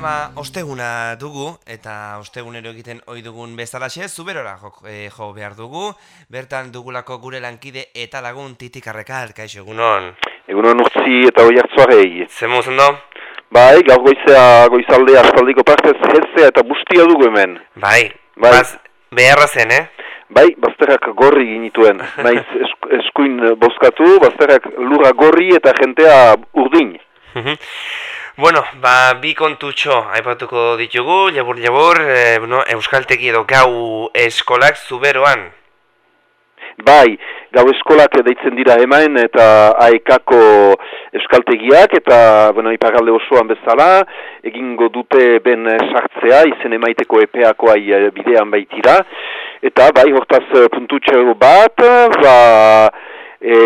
ba, osteguna dugu, eta ostegunero egiten ohi dugun bezalaxe, zuberora jo, e, jo behar dugu, bertan dugulako gure lankide eta lagun titikarrekal, kaixo, egunon. Egunon urtzi eta hoi hartzuarei. Zemo zendo? Bai, gaur goizea, goizaldea, aspaldiko partez, hezea eta bustia dugu hemen. Bai, Bai. Baz, beharra zen, eh? Bai, bazterrak gorri ginituen. Naiz esk, eskuin bozkatu, bazterrak lurra gorri eta jentea urdin. Bueno, ba, bi kontutxo aipatuko ditugu, jabur jabur, e, bueno, euskaltegi edo gau eskolak zuberoan. Bai, gau eskolak deitzen dira hemen eta aekako euskaltegiak eta bueno, iparalde osoan bezala egingo dute ben sartzea izen emaiteko epeakoai eh, bidean baitira eta bai hortaz eh, puntutxero bat ba, e,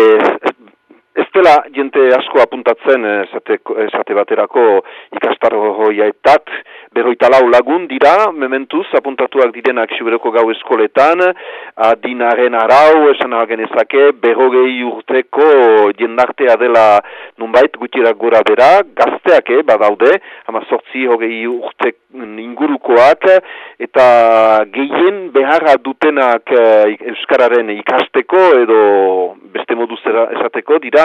ez dela jente asko apuntatzen eh, esate, esate baterako ikastarro hoiaetat berroita lau lagun dira, mementuz, apuntatuak direnak xuberoko gau eskoletan, adinaren arau, esan genezake, berrogei urteko jendartea dela nunbait, gutirak gora bera, gazteak, eh, badaude, ama sortzi hogei urtek ingurukoak, eta gehien beharra dutenak eh, Euskararen ikasteko, edo beste modu esateko, dira,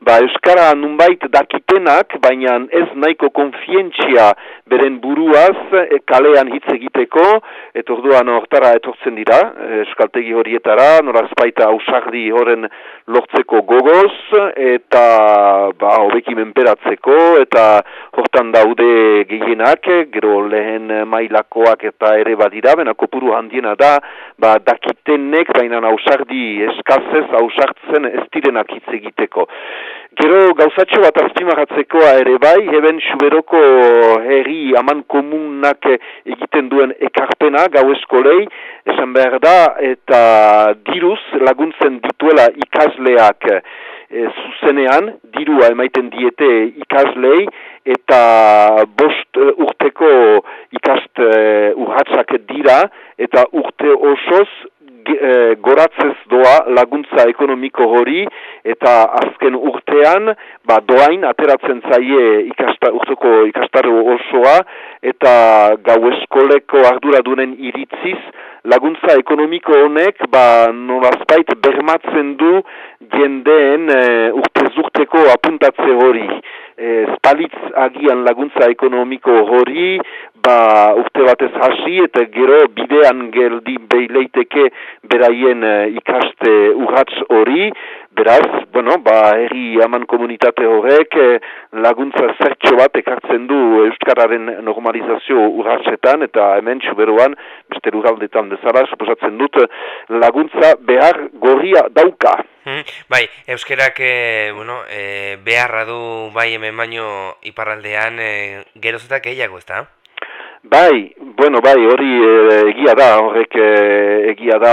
ba, Euskara nunbait dakitenak, baina ez nahiko konfientzia beren buruaz e, kalean hitz egiteko, eta orduan hortara etortzen dira, e, euskaltegi horietara, norazpaita ausardi horren lortzeko gogoz, eta ba, hobeki menperatzeko, eta hortan daude gehienak, gero lehen mailakoak eta ere badira, bena kopuru handiena da, ba, dakitenek, baina ausardi eskazez, ausartzen ez direnak hitz egiteko. Gero gauzatxo bat azpimarratzekoa ere bai, heben suberoko herri aman komunak egiten duen ekarpena gau eskolei, esan behar da, eta diruz laguntzen dituela ikasleak e, zuzenean, dirua emaiten diete ikaslei, eta bost urteko ikast uh, urratsak dira, eta urte osoz e, goratzez doa laguntza ekonomiko hori eta azken urtean ba, doain ateratzen zaie ikasta, urteko ikastaru osoa eta gau eskoleko arduradunen iritziz laguntza ekonomiko honek ba, nolazbait bermatzen du jendeen e, urtez urteko apuntatze hori. E, spalitz agian laguntza ekonomiko hori, ba urte batez hasi eta gero bidean geldi behileiteke beraien uh, ikaste urratz hori, beraz, bueno, ba herri aman komunitate horrek eh, laguntza zertxo bat ekartzen du Euskararen normalizazio urratzetan eta hemen txuberoan, beste luraldetan dezala, suposatzen dut laguntza behar gorria dauka. Hmm, bai, euskerak e, bueno, e, beharra du bai hemen baino iparraldean e, gerozetak gehiago, ezta? Bai, bueno, bai, hori egia da, horrek egia da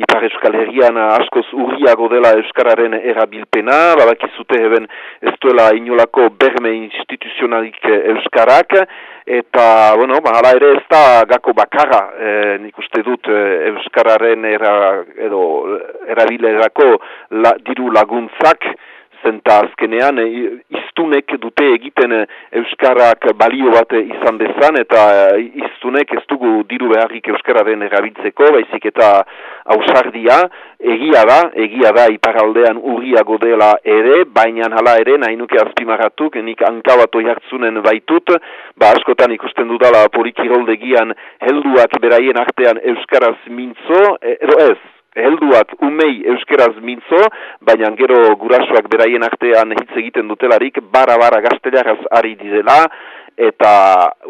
Ipar Euskal Herrian askoz urriago dela Euskararen erabilpena, babakizute heben ez duela inolako berme instituzionalik Euskarak, eta, bueno, ba, hala ere ez da gako bakarra, e, nik uste dut Euskararen era, edo, erabilerako la, diru laguntzak, zenta azkenean iztunek dute egiten Euskarak balio bat izan dezan eta iztunek ez dugu diru beharrik Euskararen erabiltzeko, baizik eta ausardia. Egia da, egia da iparaldean urriago dela ere, baina hala ere nahi nuke azpimarratuk, nik hankabatu jartzunen baitut, ba askotan ikusten dudala polikiroldegian helduak beraien artean Euskaraz mintzo, edo ez, helduak umei euskeraz mintzo, baina gero gurasoak beraien artean hitz egiten dutelarik, bara-bara gaztelearaz ari dizela, eta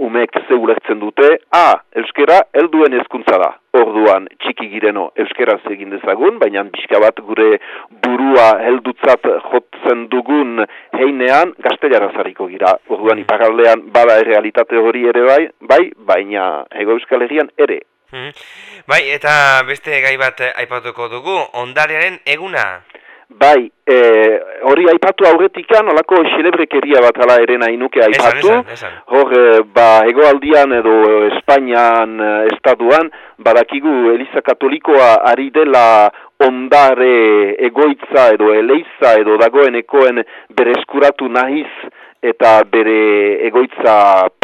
umek ze ulertzen dute, a, euskera helduen hezkuntza da. Orduan txiki gireno euskeraz egin dezagun, baina bizka bat gure burua heldutzat jotzen dugun heinean gaztelearaz hariko gira. Orduan iparaldean bada errealitate hori ere bai, bai baina ego euskal herrian ere. Hmm. Bai, eta beste gai bat aipatuko dugu, ondarearen eguna. Bai, e, hori aipatu aurretikan, olako xelebrekeria bat ala ere nahi nuke aipatu. Esan, esan, esan. Hor, e, ba, egoaldian edo Espainian estaduan, badakigu Eliza Katolikoa ari dela ondare egoitza edo eleiza edo dagoenekoen berezkuratu nahiz eta bere egoitza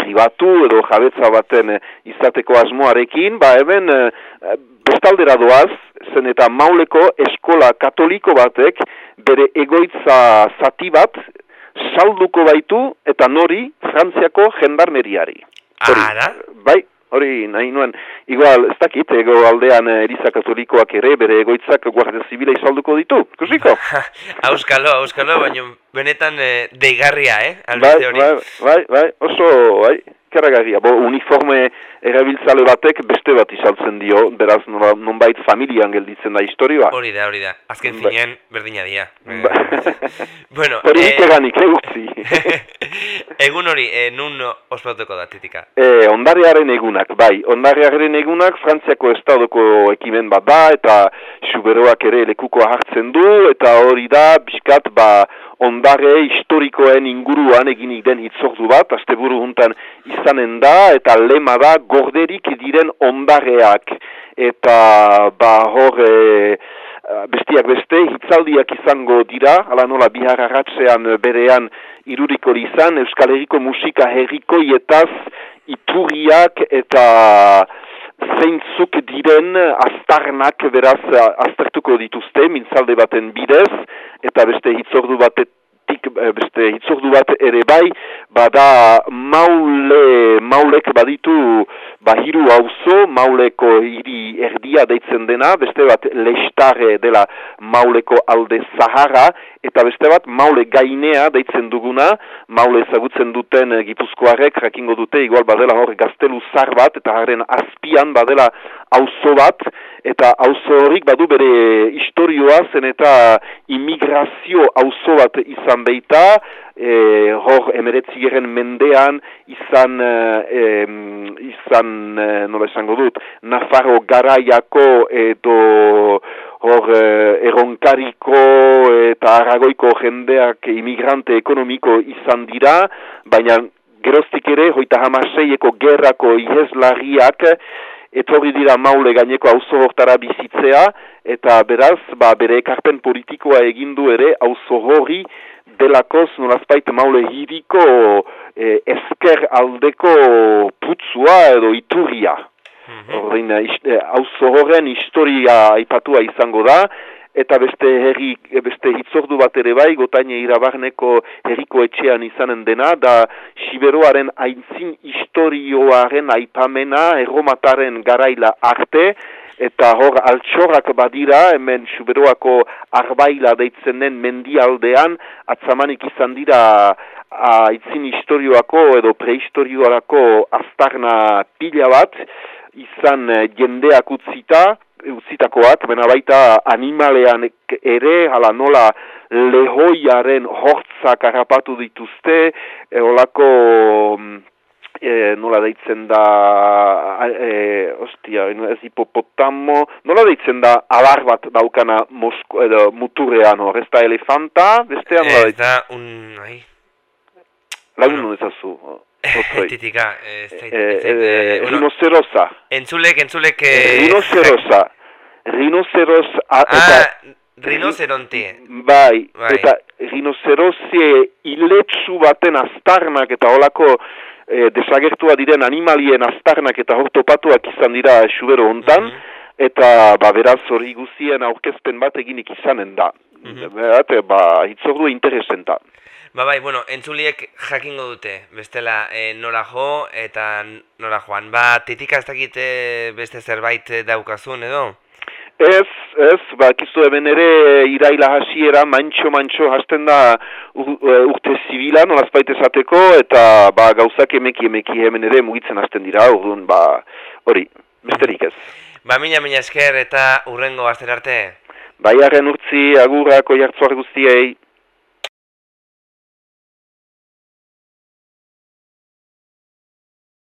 pribatu edo jabetza baten izateko asmoarekin, ba hemen bestaldera doaz, zen eta mauleko eskola katoliko batek bere egoitza zati bat salduko baitu eta nori frantziako jendarmeriari. Ara? Bai, hori nahi nuen, igual, ez dakit, ego aldean eriza katolikoak ere, bere egoitzak guardia zibila izalduko ditu, kusiko? auskalo, auskalo, baina benetan e, deigarria, eh? Bai, bai, bai, bai, oso, bai, karagarria, bo, uniforme erabiltzale batek beste bat izaltzen dio, beraz nonbait familian gelditzen da historioa. Hori da, hori da. Azken ba. zinean berdina dia. Ba. bueno, hori e... iteganik, egun hori, e, nun ospatuko da, titika? E, ondarriaren egunak, bai. Ondarriaren egunak Frantziako estadoko ekimen bat da, eta suberoak ere lekuko hartzen du, eta hori da, biskat, ba, ondare historikoen inguruan eginik den hitzordu bat, asteburu juntan izanen da, eta lema da gorderik diren ondareak. Eta ba hor e, bestiak beste, hitzaldiak izango dira, ala nola bihar arratzean berean iruriko izan, Euskal Herriko musika herrikoietaz iturriak eta zeintzuk diren aztarnak beraz aztertuko dituzte, mintzalde baten bidez, eta beste hitzordu batet Eh, beste hitzordu bat ere bai, bada maule, maulek baditu bahiru hauzo, mauleko hiri erdia deitzen dena, beste bat lestare dela mauleko alde zahara, eta beste bat maule gainea deitzen duguna, maule ezagutzen duten e, gipuzkoarek, jakingo dute, igual badela hor gaztelu zar bat, eta haren azpian badela auzo bat, eta auzo horrik badu bere historioa zen eta imigrazio auzo bat izan beita, e, hor emeretzigeren mendean izan, e, izan e, nola esango dut, Nafarro garaiako edo hor eh, erronkariko eta aragoiko jendeak imigrante ekonomiko izan dira, baina geroztik ere, hoita hamaseieko gerrako ihezlariak, etorri dira maule gaineko auzo hortara bizitzea, eta beraz, ba, bere ekarpen politikoa egindu ere, auzo hori delakoz nolazpait maule hiriko eh, esker aldeko putzua edo iturria. Horrein, hauzo horren historia aipatua izango da, eta beste herri, beste hitzordu bat ere bai, gotaine irabarneko herriko etxean izanen dena, da Siberoaren aintzin historioaren aipamena erromataren garaila arte, eta hor altxorrak badira, hemen Siberoako arbaila deitzen den mendialdean, atzamanik izan dira aitzin historioako edo prehistorioako astarna pila bat, izan uh, jendeak utzita, utzitakoak, bena baita animalean ere, hala nola lehoiaren hortzak harrapatu dituzte, e, olako, e, nola deitzen da, e, ostia, ez hipopotamo, nola deitzen da, alar bat daukana Mosko, edo, muturrean hor, ez da elefanta, bestean, nola deitzen? Ez da, un, ai. Lagun ezazu, Titika, ez zait... Rinocerosa. Entzulek, entzulek... Rinocerosa. Rinoceros... Ah, rinoceronte. Bai, bai, eta rinocerosie iletsu baten astarnak eta holako eh, desagertua diren animalien astarnak eta hortopatuak izan dira subero hontan, mhm. eta ba, beraz hori guzien aurkezpen bat eginik izanen da. Mm -hmm. ba, hitzordu interesenta. Ba bai, bueno, entzuliek jakingo dute, bestela e, nola jo eta nola joan. Ba, titika ez dakit eh, beste zerbait eh, daukazun edo? Ez, ez, ba, kizu hemen ere iraila hasiera mantxo-mantxo hasten da urte zibila nola esateko eta ba, gauzak emeki emeki hemen ere mugitzen hasten dira, urduan, ba, hori, besterik ez. Ba, mina, mina esker eta urrengo azter arte? Baiaren urtzi, agurrako jartzuar guztiei.